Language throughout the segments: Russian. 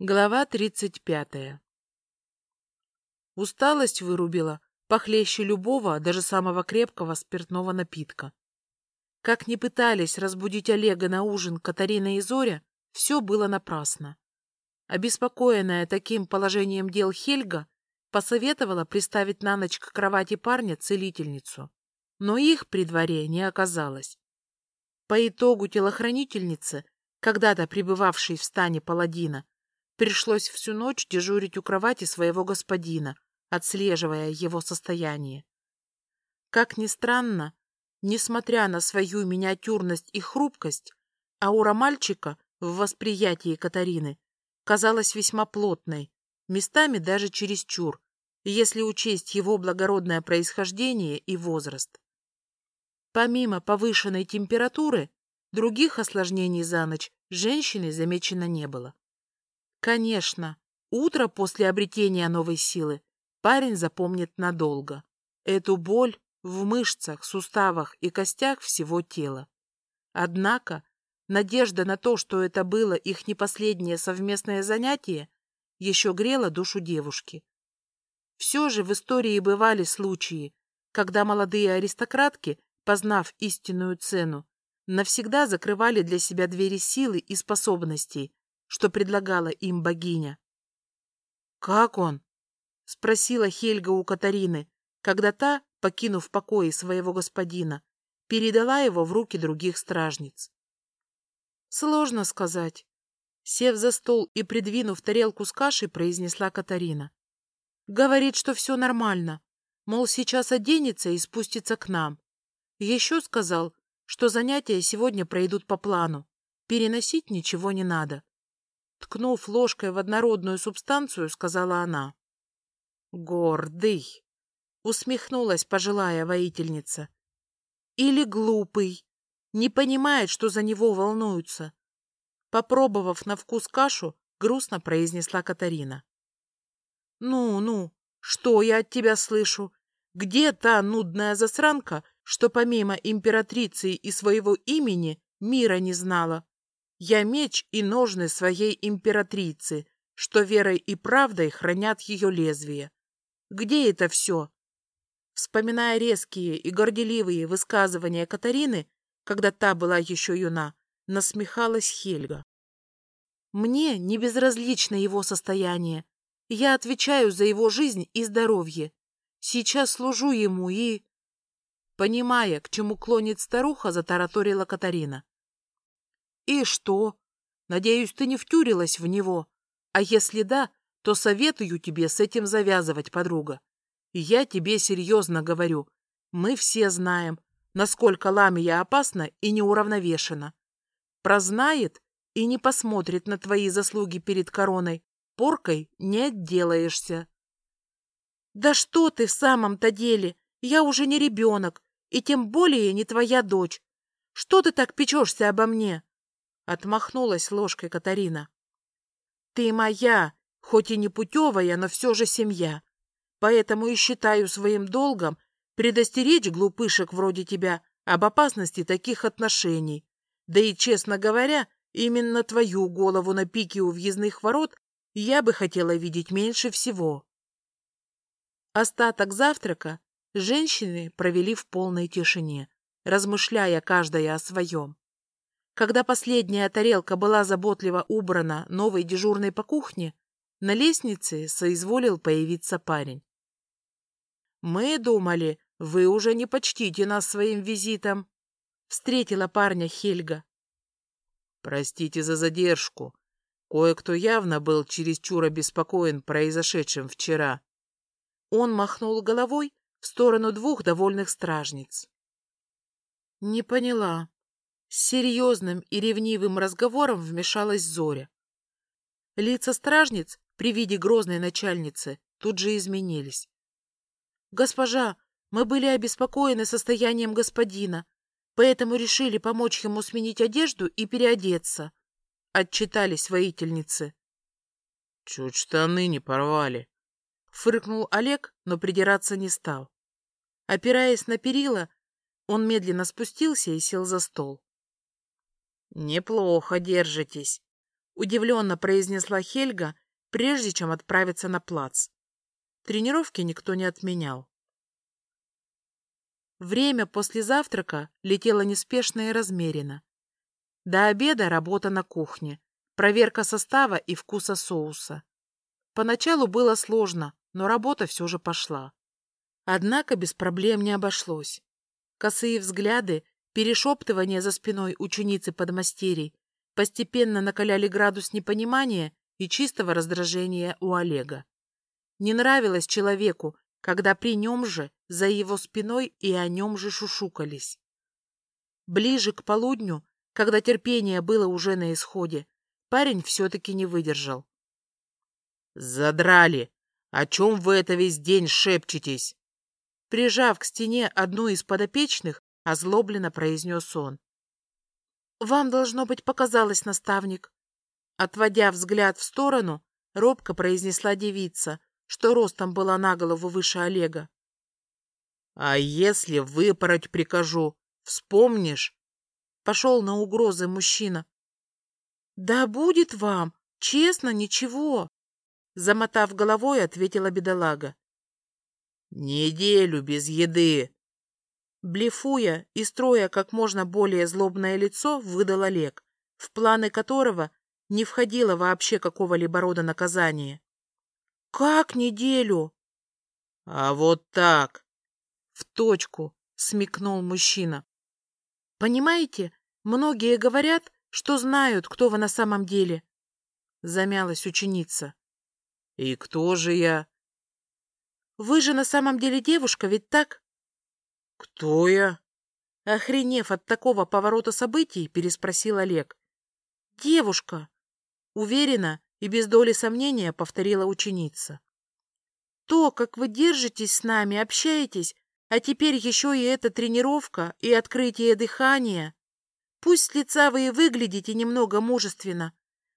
Глава тридцать пятая Усталость вырубила похлеще любого, даже самого крепкого спиртного напитка. Как ни пытались разбудить Олега на ужин Катарина и Зоря, все было напрасно. Обеспокоенная таким положением дел Хельга посоветовала приставить на ночь к кровати парня целительницу, но их при дворе не оказалось. По итогу телохранительницы, когда-то пребывавшей в стане паладина, Пришлось всю ночь дежурить у кровати своего господина, отслеживая его состояние. Как ни странно, несмотря на свою миниатюрность и хрупкость, аура мальчика в восприятии Катарины казалась весьма плотной, местами даже чересчур, если учесть его благородное происхождение и возраст. Помимо повышенной температуры, других осложнений за ночь женщины замечено не было. Конечно, утро после обретения новой силы парень запомнит надолго. Эту боль в мышцах, суставах и костях всего тела. Однако надежда на то, что это было их не последнее совместное занятие, еще грела душу девушки. Все же в истории бывали случаи, когда молодые аристократки, познав истинную цену, навсегда закрывали для себя двери силы и способностей, что предлагала им богиня. «Как он?» — спросила Хельга у Катарины, когда та, покинув покои своего господина, передала его в руки других стражниц. «Сложно сказать». Сев за стол и придвинув тарелку с кашей, произнесла Катарина. «Говорит, что все нормально, мол, сейчас оденется и спустится к нам. Еще сказал, что занятия сегодня пройдут по плану, переносить ничего не надо. Ткнув ложкой в однородную субстанцию, сказала она. «Гордый!» — усмехнулась пожилая воительница. «Или глупый, не понимает, что за него волнуются». Попробовав на вкус кашу, грустно произнесла Катарина. «Ну, ну, что я от тебя слышу? Где та нудная засранка, что помимо императрицы и своего имени мира не знала?» Я меч и ножны своей императрицы, что верой и правдой хранят ее лезвие. Где это все? Вспоминая резкие и горделивые высказывания Катарины, когда та была еще юна, насмехалась Хельга. Мне не безразлично его состояние. Я отвечаю за его жизнь и здоровье. Сейчас служу ему и... Понимая, к чему клонит старуха, затараторила Катарина. И что? Надеюсь, ты не втюрилась в него. А если да, то советую тебе с этим завязывать, подруга. Я тебе серьезно говорю. Мы все знаем, насколько ламия опасна и неуравновешена. Прознает и не посмотрит на твои заслуги перед короной. Поркой не отделаешься. Да что ты в самом-то деле? Я уже не ребенок, и тем более не твоя дочь. Что ты так печешься обо мне? Отмахнулась ложкой Катарина. Ты моя, хоть и не путевая, но все же семья. Поэтому и считаю своим долгом предостеречь глупышек вроде тебя об опасности таких отношений. Да и, честно говоря, именно твою голову на пике у въездных ворот я бы хотела видеть меньше всего. Остаток завтрака женщины провели в полной тишине, размышляя каждая о своем. Когда последняя тарелка была заботливо убрана новой дежурной по кухне, на лестнице соизволил появиться парень. «Мы думали, вы уже не почтите нас своим визитом», — встретила парня Хельга. «Простите за задержку. Кое-кто явно был чересчур обеспокоен произошедшим вчера». Он махнул головой в сторону двух довольных стражниц. «Не поняла», с серьезным и ревнивым разговором вмешалась Зоря. Лица стражниц при виде грозной начальницы тут же изменились. «Госпожа, мы были обеспокоены состоянием господина, поэтому решили помочь ему сменить одежду и переодеться», — отчитались воительницы. «Чуть штаны не порвали», — фыркнул Олег, но придираться не стал. Опираясь на перила, он медленно спустился и сел за стол. «Неплохо держитесь», — Удивленно произнесла Хельга, прежде чем отправиться на плац. Тренировки никто не отменял. Время после завтрака летело неспешно и размеренно. До обеда работа на кухне, проверка состава и вкуса соуса. Поначалу было сложно, но работа все же пошла. Однако без проблем не обошлось. Косые взгляды, перешептывания за спиной ученицы подмастерий постепенно накаляли градус непонимания и чистого раздражения у Олега. Не нравилось человеку, когда при нем же, за его спиной и о нем же шушукались. Ближе к полудню, когда терпение было уже на исходе, парень все-таки не выдержал. «Задрали! О чем вы это весь день шепчетесь?» Прижав к стене одну из подопечных, озлобленно произнес он. «Вам, должно быть, показалось, наставник». Отводя взгляд в сторону, робко произнесла девица, что ростом была на голову выше Олега. «А если выпороть прикажу, вспомнишь?» Пошел на угрозы мужчина. «Да будет вам, честно, ничего!» Замотав головой, ответила бедолага. «Неделю без еды!» Блефуя и строя как можно более злобное лицо, выдал Олег, в планы которого не входило вообще какого-либо рода наказания. «Как неделю?» «А вот так!» «В точку!» — смекнул мужчина. «Понимаете, многие говорят, что знают, кто вы на самом деле», — замялась ученица. «И кто же я?» «Вы же на самом деле девушка, ведь так?» «Кто я?» Охренев от такого поворота событий, переспросил Олег. «Девушка!» Уверенно и без доли сомнения повторила ученица. «То, как вы держитесь с нами, общаетесь, а теперь еще и эта тренировка и открытие дыхания. Пусть с лица вы и выглядите немного мужественно,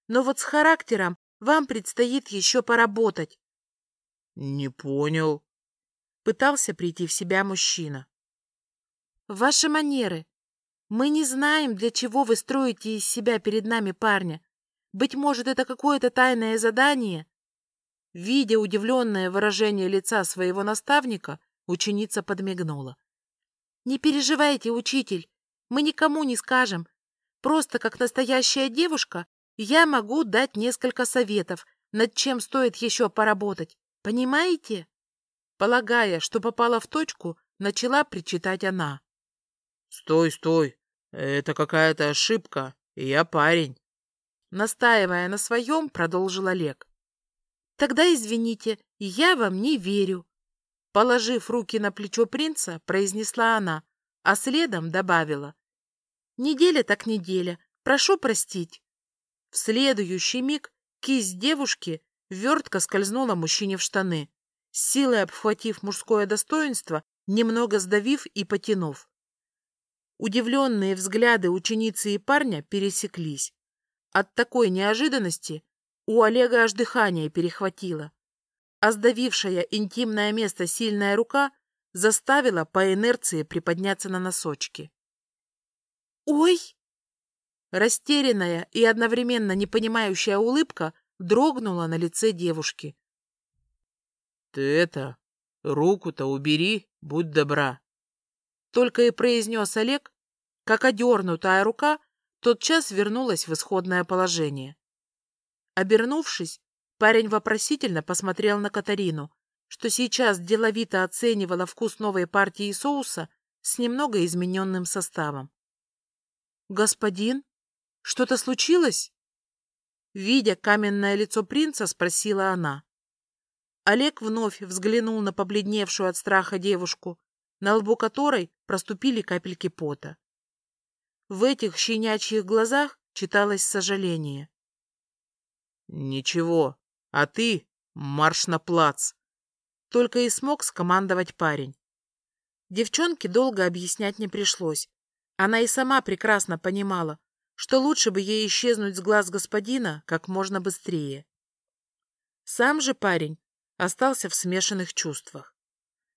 но вот с характером вам предстоит еще поработать». «Не понял», — пытался прийти в себя мужчина. Ваши манеры. Мы не знаем, для чего вы строите из себя перед нами парня. Быть может, это какое-то тайное задание? Видя удивленное выражение лица своего наставника, ученица подмигнула. Не переживайте, учитель, мы никому не скажем. Просто как настоящая девушка я могу дать несколько советов, над чем стоит еще поработать. Понимаете? Полагая, что попала в точку, начала причитать она. «Стой, стой! Это какая-то ошибка, и я парень!» Настаивая на своем, продолжил Олег. «Тогда извините, я вам не верю!» Положив руки на плечо принца, произнесла она, а следом добавила. «Неделя так неделя, прошу простить!» В следующий миг кисть девушки вертко скользнула мужчине в штаны, силой обхватив мужское достоинство, немного сдавив и потянув. Удивленные взгляды ученицы и парня пересеклись. От такой неожиданности у Олега аж дыхание перехватило, а сдавившая интимное место сильная рука заставила по инерции приподняться на носочки. «Ой!» Растерянная и одновременно непонимающая улыбка дрогнула на лице девушки. «Ты это, руку-то убери, будь добра!» Только и произнес Олег, как одернутая рука тотчас вернулась в исходное положение. Обернувшись, парень вопросительно посмотрел на Катарину, что сейчас деловито оценивала вкус новой партии соуса с немного измененным составом. «Господин, что-то случилось?» Видя каменное лицо принца, спросила она. Олег вновь взглянул на побледневшую от страха девушку, на лбу которой проступили капельки пота. В этих щенячьих глазах читалось сожаление. «Ничего, а ты марш на плац!» Только и смог скомандовать парень. Девчонке долго объяснять не пришлось. Она и сама прекрасно понимала, что лучше бы ей исчезнуть с глаз господина как можно быстрее. Сам же парень остался в смешанных чувствах.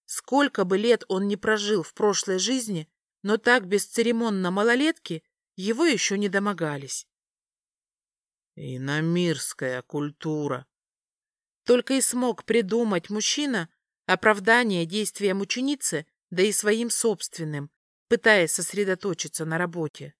Сколько бы лет он не прожил в прошлой жизни, но так бесцеремонно малолетки его еще не домогались. Иномирская культура. Только и смог придумать мужчина оправдание действиям ученицы, да и своим собственным, пытаясь сосредоточиться на работе.